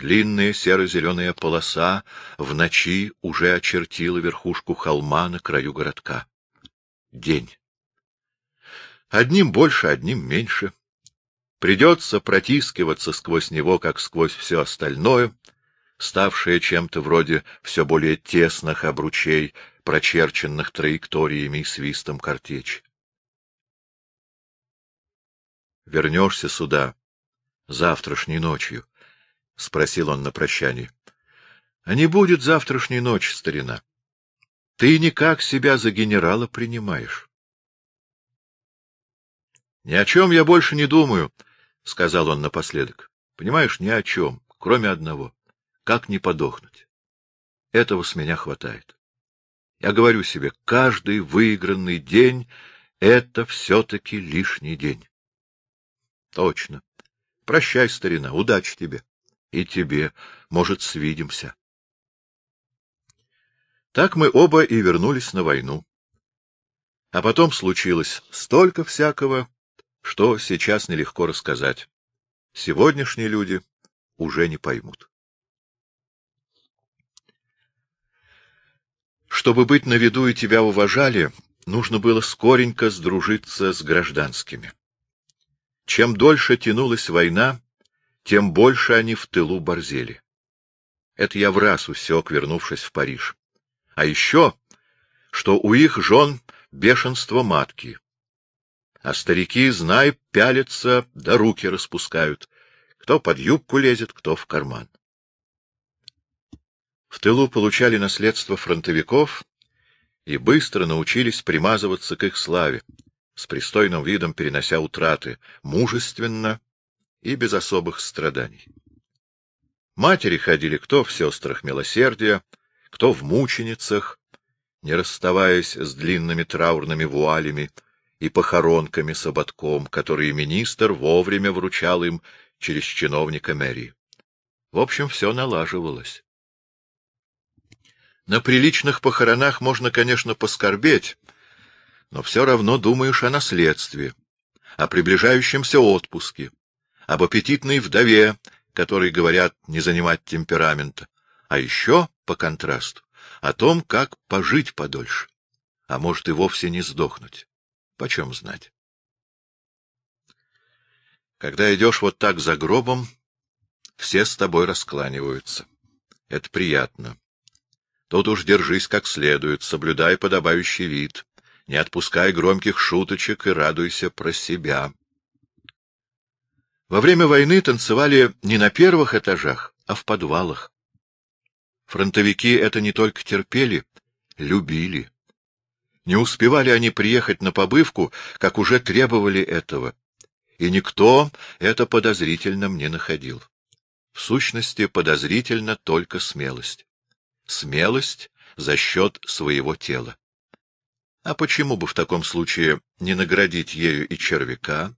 Длинная серо-зеленая полоса в ночи уже очертила верхушку холма на краю городка. День. Одним больше, одним меньше. Придется протискиваться сквозь него, как сквозь все остальное, ставшее чем-то вроде все более тесных обручей, прочерченных траекториями и свистом картечь. Вернешься сюда завтрашней ночью? — спросил он на прощание. — А не будет завтрашней ночи, старина. Ты никак себя за генерала принимаешь. — Ни о чем я больше не думаю, — сказал он напоследок. — Понимаешь, ни о чем, кроме одного. Как не подохнуть? Этого с меня хватает. Я говорю себе, каждый выигранный день — это все-таки лишний день. Точно. Прощай, старина, удачи тебе. И тебе. Может, свидимся. Так мы оба и вернулись на войну. А потом случилось столько всякого, что сейчас нелегко рассказать. Сегодняшние люди уже не поймут. Чтобы быть на виду и тебя уважали, нужно было скоренько сдружиться с гражданскими. Чем дольше тянулась война, тем больше они в тылу борзели. Это я в раз усек, вернувшись в Париж. А еще, что у их жен бешенство матки. А старики, знай, пялятся, да руки распускают. Кто под юбку лезет, кто в карман. В тылу получали наследство фронтовиков и быстро научились примазываться к их славе, с пристойным видом перенося утраты, мужественно и без особых страданий. Матери ходили кто в сестрах милосердия, кто в мученицах, не расставаясь с длинными траурными вуалями и похоронками с ободком, которые министр вовремя вручал им через чиновника мэрии. В общем, все налаживалось. На приличных похоронах можно, конечно, поскорбеть, но все равно думаешь о наследстве, о приближающемся отпуске, об аппетитной вдове, которой говорят не занимать темперамента, а еще, по контрасту, о том, как пожить подольше, а может и вовсе не сдохнуть. Почем знать? Когда идешь вот так за гробом, все с тобой раскланиваются. Это приятно. Тут уж держись как следует, соблюдай подобающий вид не отпускай громких шуточек и радуйся про себя. Во время войны танцевали не на первых этажах, а в подвалах. Фронтовики это не только терпели, любили. Не успевали они приехать на побывку, как уже требовали этого, и никто это подозрительным не находил. В сущности, подозрительно только смелость. Смелость за счет своего тела. А почему бы в таком случае не наградить ею и червяка?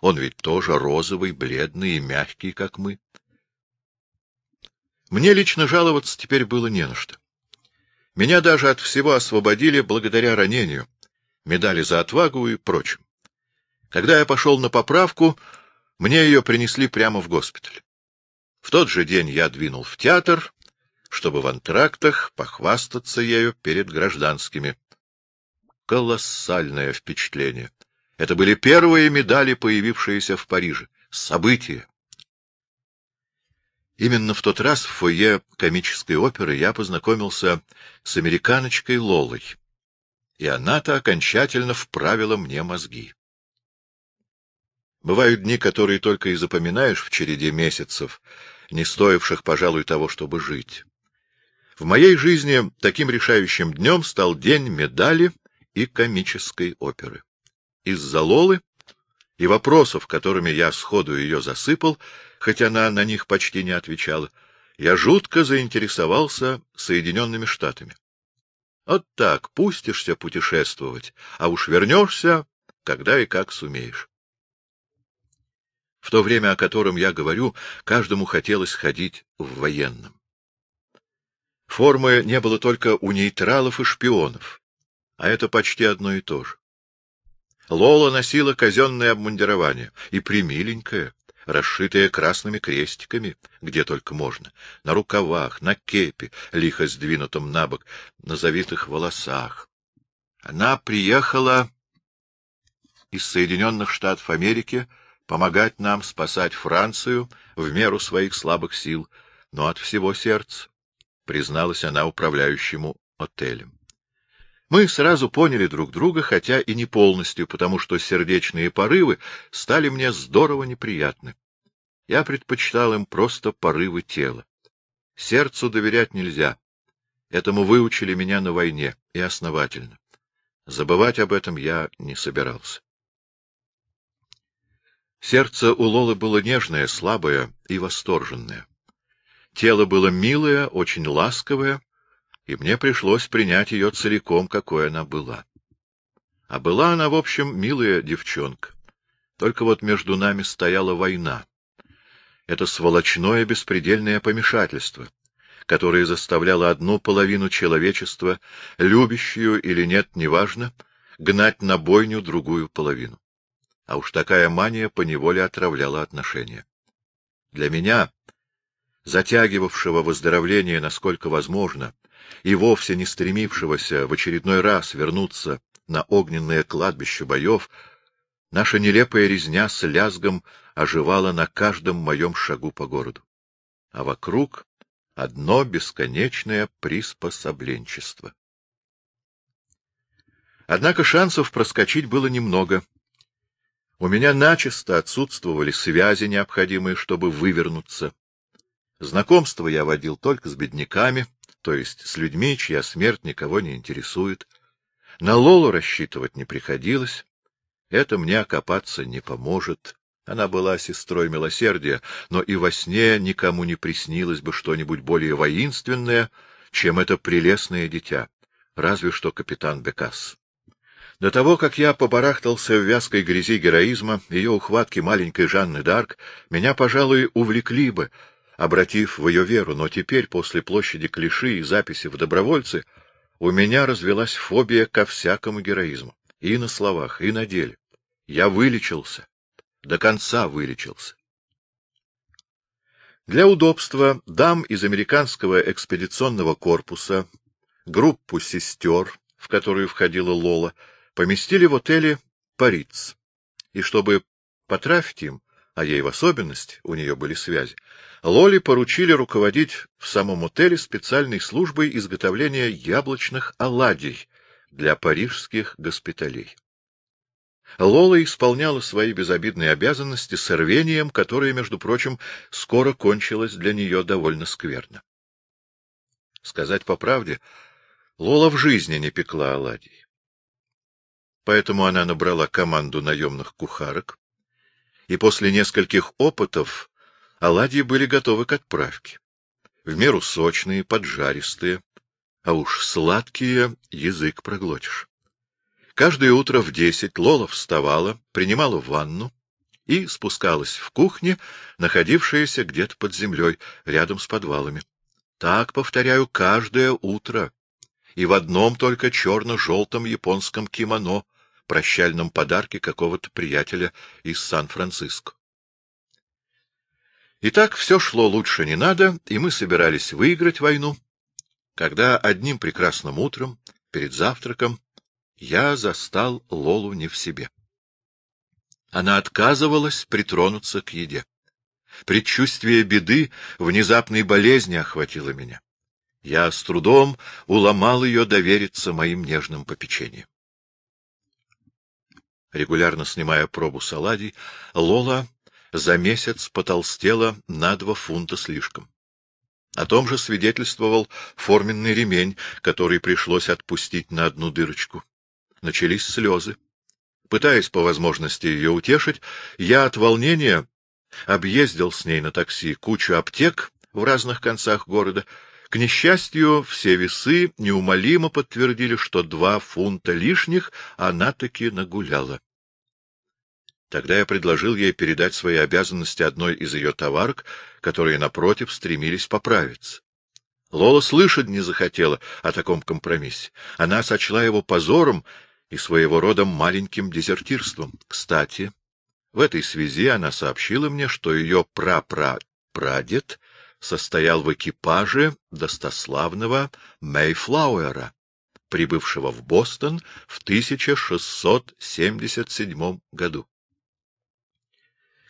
Он ведь тоже розовый, бледный и мягкий, как мы. Мне лично жаловаться теперь было не на что. Меня даже от всего освободили благодаря ранению, медали за отвагу и прочим. Когда я пошел на поправку, мне ее принесли прямо в госпиталь. В тот же день я двинул в театр, чтобы в антрактах похвастаться ею перед гражданскими колоссальное впечатление. Это были первые медали, появившиеся в Париже. События. Именно в тот раз в фойе комической оперы я познакомился с американочкой Лолой, и она-то окончательно вправила мне мозги. Бывают дни, которые только и запоминаешь в череде месяцев, не стоивших, пожалуй, того, чтобы жить. В моей жизни таким решающим днем стал день медали и комической оперы. Из-за Лолы и вопросов, которыми я сходу ее засыпал, хотя она на них почти не отвечала, я жутко заинтересовался Соединенными Штатами. Вот так пустишься путешествовать, а уж вернешься, когда и как сумеешь. В то время, о котором я говорю, каждому хотелось ходить в военном. Формы не было только у нейтралов и шпионов а это почти одно и то же. Лола носила казенное обмундирование, и примиленькое, расшитая красными крестиками, где только можно, на рукавах, на кепе, лихо сдвинутом на бок, на завитых волосах. Она приехала из Соединенных Штатов Америки помогать нам спасать Францию в меру своих слабых сил, но от всего сердца, призналась она управляющему отелем. Мы сразу поняли друг друга, хотя и не полностью, потому что сердечные порывы стали мне здорово неприятны. Я предпочитал им просто порывы тела. Сердцу доверять нельзя. Этому выучили меня на войне, и основательно. Забывать об этом я не собирался. Сердце у Лолы было нежное, слабое и восторженное. Тело было милое, очень ласковое, и мне пришлось принять ее целиком, какой она была. А была она, в общем, милая девчонка. Только вот между нами стояла война. Это сволочное беспредельное помешательство, которое заставляло одну половину человечества, любящую или нет, неважно, гнать на бойню другую половину. А уж такая мания поневоле отравляла отношения. Для меня, затягивавшего выздоровление насколько возможно, и вовсе не стремившегося в очередной раз вернуться на огненное кладбище боев, наша нелепая резня с лязгом оживала на каждом моем шагу по городу. А вокруг одно бесконечное приспособленчество. Однако шансов проскочить было немного. У меня начисто отсутствовали связи, необходимые, чтобы вывернуться. Знакомство я водил только с бедняками, то есть с людьми, чья смерть никого не интересует. На Лолу рассчитывать не приходилось. Это мне окопаться не поможет. Она была сестрой милосердия, но и во сне никому не приснилось бы что-нибудь более воинственное, чем это прелестное дитя, разве что капитан Бекас. До того, как я побарахтался в вязкой грязи героизма, ее ухватки маленькой Жанны Дарк меня, пожалуй, увлекли бы, обратив в ее веру, но теперь, после площади Клиши и записи в добровольцы, у меня развелась фобия ко всякому героизму, и на словах, и на деле. Я вылечился, до конца вылечился. Для удобства дам из американского экспедиционного корпуса группу сестер, в которую входила Лола, поместили в отеле «Париц», и чтобы потрафить им, а ей в особенности, у нее были связи, Лоли поручили руководить в самом отеле специальной службой изготовления яблочных оладий для парижских госпиталей. Лола исполняла свои безобидные обязанности с рвением, которое, между прочим, скоро кончилось для нее довольно скверно. Сказать по правде, Лола в жизни не пекла оладий. Поэтому она набрала команду наемных кухарок, и после нескольких опытов оладьи были готовы к отправке. В меру сочные, поджаристые, а уж сладкие язык проглотишь. Каждое утро в десять Лола вставала, принимала ванну и спускалась в кухне, находившаяся где-то под землей, рядом с подвалами. Так, повторяю, каждое утро. И в одном только черно-желтом японском кимоно, прощальном подарке какого-то приятеля из Сан-Франциско. И так все шло лучше не надо, и мы собирались выиграть войну, когда одним прекрасным утром, перед завтраком, я застал Лолу не в себе. Она отказывалась притронуться к еде. Предчувствие беды, внезапной болезни охватило меня. Я с трудом уломал ее довериться моим нежным попечениям. Регулярно снимая пробу с оладий, Лола за месяц потолстела на два фунта слишком. О том же свидетельствовал форменный ремень, который пришлось отпустить на одну дырочку. Начались слезы. Пытаясь по возможности ее утешить, я от волнения объездил с ней на такси кучу аптек в разных концах города. К несчастью, все весы неумолимо подтвердили, что два фунта лишних она таки нагуляла. Тогда я предложил ей передать свои обязанности одной из ее товарок, которые, напротив, стремились поправиться. Лола слышать не захотела о таком компромиссе. Она сочла его позором и своего рода маленьким дезертирством. Кстати, В этой связи она сообщила мне, что ее прапрапрадед состоял в экипаже достославного Мейфлауэра, прибывшего в Бостон в 1677 году.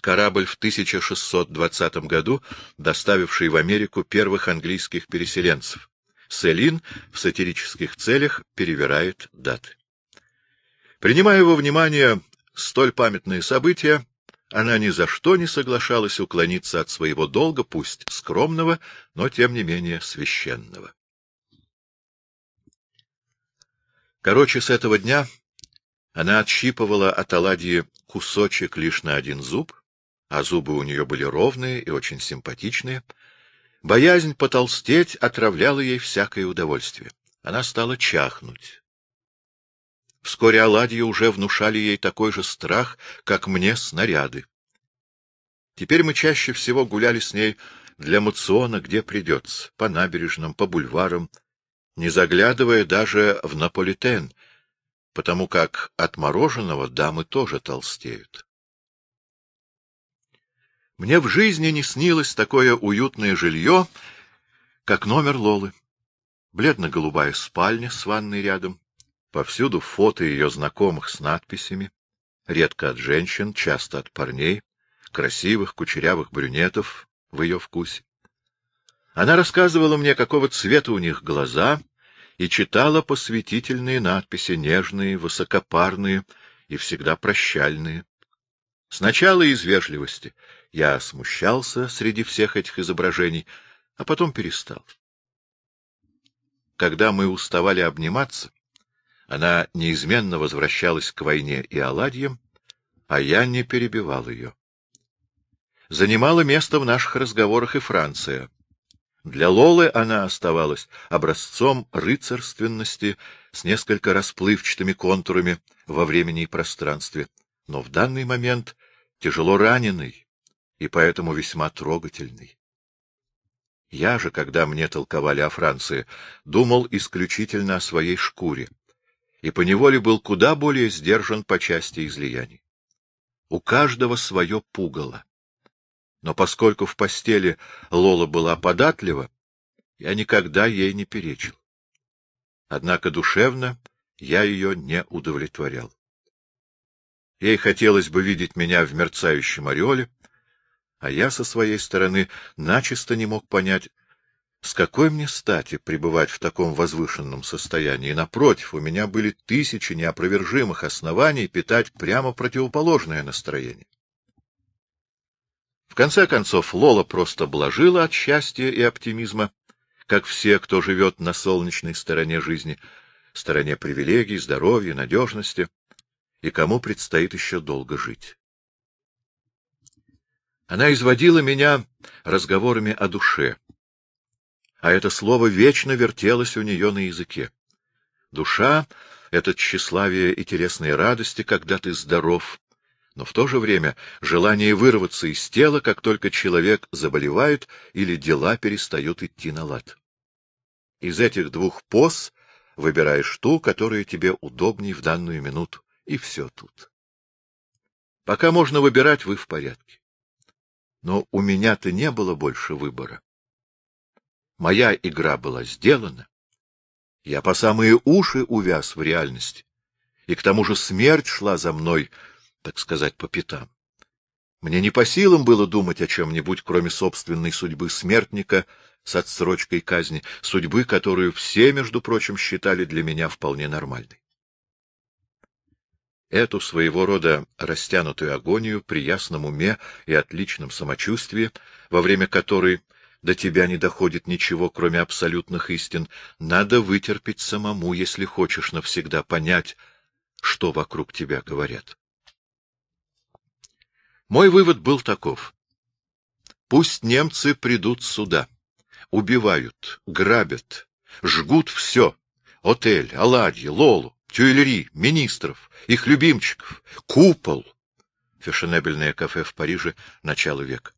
Корабль в 1620 году, доставивший в Америку первых английских переселенцев. Селин в сатирических целях перевирает даты. Принимая во внимание столь памятные события, она ни за что не соглашалась уклониться от своего долга, пусть скромного, но тем не менее священного. Короче, с этого дня она отщипывала от оладьи кусочек лишь на один зуб, а зубы у нее были ровные и очень симпатичные. Боязнь потолстеть отравляла ей всякое удовольствие. Она стала чахнуть. Вскоре оладьи уже внушали ей такой же страх, как мне снаряды. Теперь мы чаще всего гуляли с ней для мациона, где придется, по набережным, по бульварам, не заглядывая даже в Наполитен, потому как от мороженого дамы тоже толстеют. Мне в жизни не снилось такое уютное жилье, как номер Лолы. Бледно-голубая спальня с ванной рядом, Повсюду фото ее знакомых с надписями, редко от женщин, часто от парней, красивых, кучерявых брюнетов в ее вкусе. Она рассказывала мне, какого цвета у них глаза, и читала посвятительные надписи, нежные, высокопарные и всегда прощальные. Сначала из вежливости я смущался среди всех этих изображений, а потом перестал. Когда мы уставали обниматься, она неизменно возвращалась к войне и оладьям, а я не перебивал ее. Занимала место в наших разговорах и Франция. Для Лолы она оставалась образцом рыцарственности с несколько расплывчатыми контурами во времени и пространстве, но в данный момент тяжело раненый и поэтому весьма трогательный. Я же, когда мне толковали о Франции, думал исключительно о своей шкуре, и поневоле был куда более сдержан по части излияний. У каждого свое пугало. Но поскольку в постели Лола была податлива, я никогда ей не перечил. Однако душевно я ее не удовлетворял. Ей хотелось бы видеть меня в мерцающем ореоле, а я со своей стороны начисто не мог понять, с какой мне стати пребывать в таком возвышенном состоянии? Напротив, у меня были тысячи неопровержимых оснований питать прямо противоположное настроение. В конце концов, Лола просто блажила от счастья и оптимизма, как все, кто живет на солнечной стороне жизни, стороне привилегий, здоровья, надежности, и кому предстоит еще долго жить. Она изводила меня разговорами о душе, а это слово вечно вертелось у нее на языке. Душа — это тщеславие и телесные радости, когда ты здоров, но в то же время желание вырваться из тела, как только человек заболевает или дела перестают идти на лад. Из этих двух поз выбираешь ту, которая тебе удобней в данную минуту, и все тут. Пока можно выбирать, вы в порядке. Но у меня-то не было больше выбора. Моя игра была сделана. Я по самые уши увяз в реальности. И к тому же смерть шла за мной, так сказать, по пятам. Мне не по силам было думать о чем-нибудь, кроме собственной судьбы смертника с отсрочкой казни, судьбы, которую все, между прочим, считали для меня вполне нормальной. Эту своего рода растянутую агонию при ясном уме и отличном самочувствии, во время которой до тебя не доходит ничего, кроме абсолютных истин. Надо вытерпеть самому, если хочешь навсегда понять, что вокруг тебя говорят. Мой вывод был таков. Пусть немцы придут сюда, убивают, грабят, жгут все — отель, оладьи, лолу, тюэлери, министров, их любимчиков, купол — фешенебельное кафе в Париже начала века.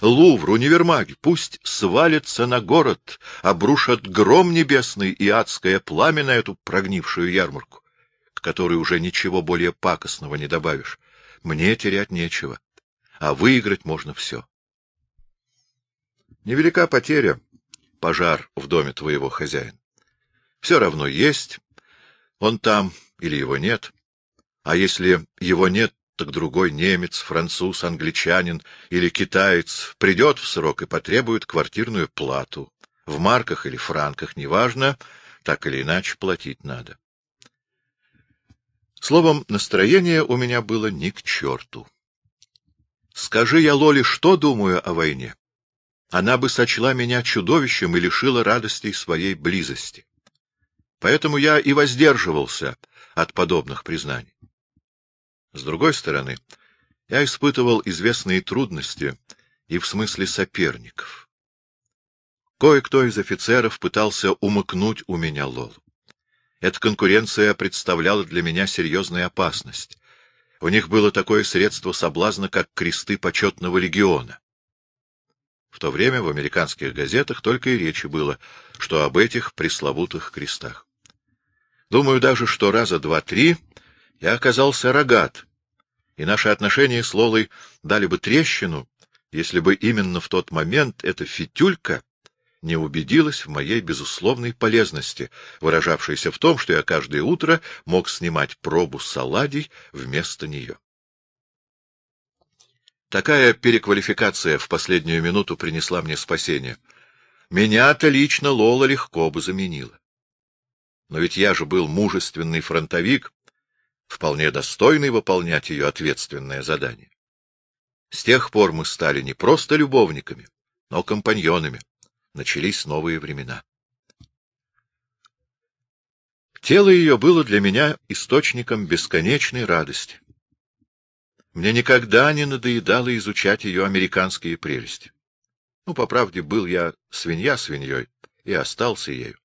Лувр, универмаги, пусть свалится на город, обрушат гром небесный и адское пламя на эту прогнившую ярмарку, к которой уже ничего более пакостного не добавишь. мне терять нечего, а выиграть можно все. Невелика потеря — пожар в доме твоего хозяина. Все равно есть, он там или его нет. А если его нет, так другой немец, француз, англичанин или китаец придет в срок и потребует квартирную плату. В марках или франках, неважно, так или иначе платить надо. Словом, настроение у меня было ни к черту. Скажи я Лоле, что думаю о войне, она бы сочла меня чудовищем и лишила радостей своей близости. Поэтому я и воздерживался от подобных признаний. С другой стороны, я испытывал известные трудности и в смысле соперников. Кое-кто из офицеров пытался умыкнуть у меня Лолу. Эта конкуренция представляла для меня серьезную опасность. У них было такое средство соблазна, как кресты почетного легиона. В то время в американских газетах только и речи было, что об этих пресловутых крестах. Думаю даже, что раза два-три я оказался рогат, и наши отношения с Лолой дали бы трещину, если бы именно в тот момент эта фитюлька не убедилась в моей безусловной полезности, выражавшейся в том, что я каждое утро мог снимать пробу саладий вместо нее. Такая переквалификация в последнюю минуту принесла мне спасение. Меня-то лично Лола легко бы заменила. Но ведь я же был мужественный фронтовик, вполне достойный выполнять ее ответственное задание. С тех пор мы стали не просто любовниками, но компаньонами. Начались новые времена. Тело ее было для меня источником бесконечной радости. Мне никогда не надоедало изучать ее американские прелести. Ну, по правде, был я свинья свиньей и остался ею.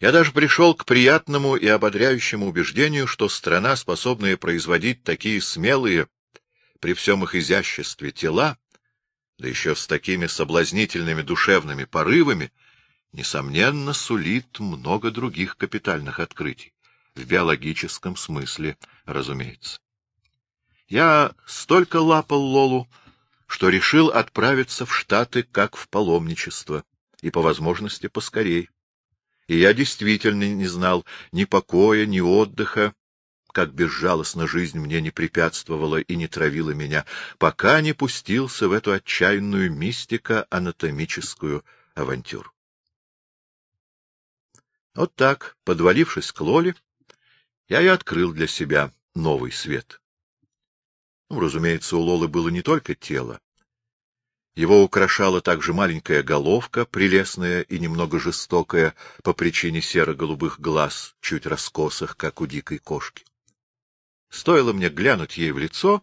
Я даже пришел к приятному и ободряющему убеждению, что страна, способная производить такие смелые, при всем их изяществе, тела, да еще с такими соблазнительными душевными порывами, несомненно, сулит много других капитальных открытий, в биологическом смысле, разумеется. Я столько лапал Лолу, что решил отправиться в Штаты как в паломничество, и по возможности поскорей. И я действительно не знал ни покоя, ни отдыха, как безжалостно жизнь мне не препятствовала и не травила меня, пока не пустился в эту отчаянную мистико-анатомическую авантюру. Вот так, подвалившись к Лоле, я и открыл для себя новый свет. Ну, разумеется, у Лолы было не только тело. Его украшала также маленькая головка, прелестная и немного жестокая по причине серо-голубых глаз, чуть раскосых, как у дикой кошки. Стоило мне глянуть ей в лицо,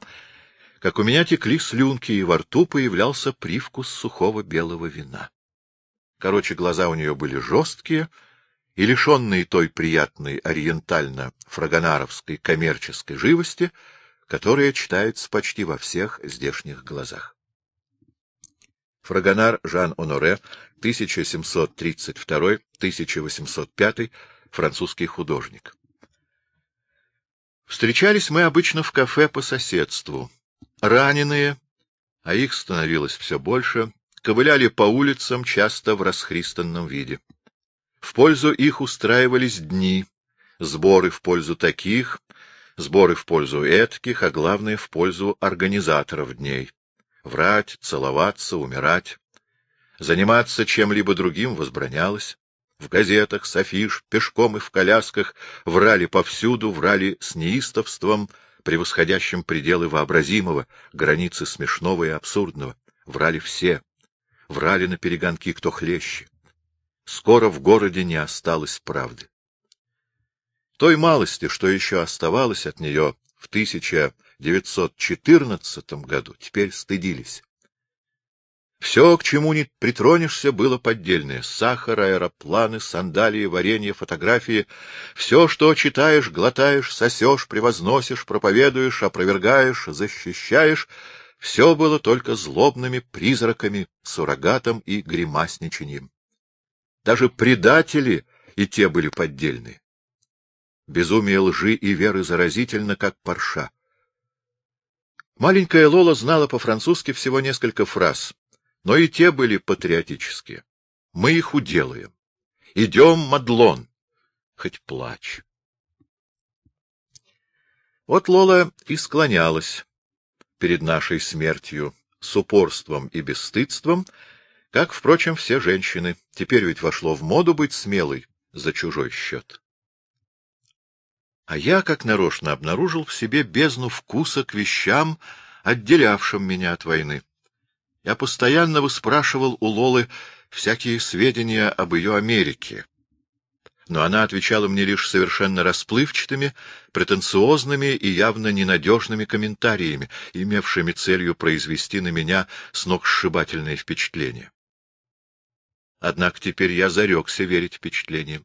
как у меня текли слюнки, и во рту появлялся привкус сухого белого вина. Короче, глаза у нее были жесткие и лишенные той приятной ориентально-фрагонаровской коммерческой живости, которая читается почти во всех здешних глазах. Фрагонар Жан-Оноре, 1732-1805, французский художник. Встречались мы обычно в кафе по соседству. Раненые, а их становилось все больше, ковыляли по улицам, часто в расхристанном виде. В пользу их устраивались дни, сборы в пользу таких, сборы в пользу этких, а главное — в пользу организаторов дней. Врать, целоваться, умирать. Заниматься чем-либо другим возбранялось. В газетах, с афиш, пешком и в колясках врали повсюду, врали с неистовством, превосходящим пределы вообразимого, границы смешного и абсурдного. Врали все. Врали на перегонки кто хлеще. Скоро в городе не осталось правды. Той малости, что еще оставалось от нее в 1914 году, теперь стыдились. Все, к чему не притронешься, было поддельное. Сахар, аэропланы, сандалии, варенье, фотографии. Все, что читаешь, глотаешь, сосешь, превозносишь, проповедуешь, опровергаешь, защищаешь, все было только злобными призраками, суррогатом и гримасничанием. Даже предатели и те были поддельные. Безумие лжи и веры заразительно, как парша. Маленькая Лола знала по-французски всего несколько фраз, но и те были патриотические. Мы их уделаем. Идем, Мадлон. Хоть плачь. Вот Лола и склонялась перед нашей смертью с упорством и бесстыдством, как, впрочем, все женщины. Теперь ведь вошло в моду быть смелой за чужой счет. А я, как нарочно, обнаружил в себе бездну вкуса к вещам, отделявшим меня от войны. Я постоянно выспрашивал у Лолы всякие сведения об ее Америке. Но она отвечала мне лишь совершенно расплывчатыми, претенциозными и явно ненадежными комментариями, имевшими целью произвести на меня сногсшибательное впечатление. Однако теперь я зарекся верить впечатлениям.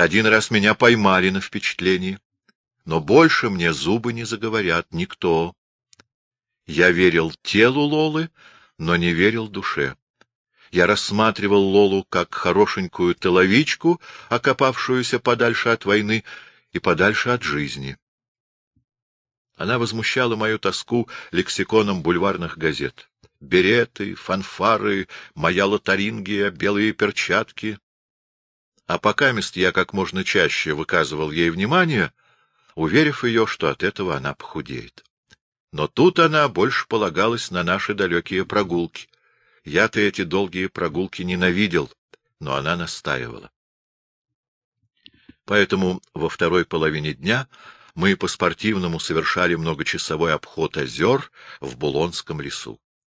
Один раз меня поймали на впечатлении, но больше мне зубы не заговорят никто. Я верил телу Лолы, но не верил душе. Я рассматривал Лолу как хорошенькую тыловичку, окопавшуюся подальше от войны и подальше от жизни. Она возмущала мою тоску лексиконом бульварных газет. Береты, фанфары, моя лотарингия, белые перчатки а пока мест я как можно чаще выказывал ей внимание, уверив ее, что от этого она похудеет. Но тут она больше полагалась на наши далекие прогулки. Я-то эти долгие прогулки ненавидел, но она настаивала. Поэтому во второй половине дня мы по-спортивному совершали многочасовой обход озер в Булонском лесу.